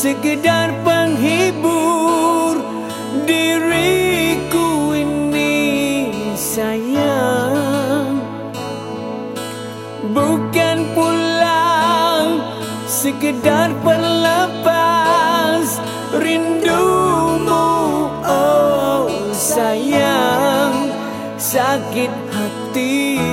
sekedar penghibur diriku ini sayang. Bukan pulang sekedar pelepas rindumu oh sayang. Sakit hati.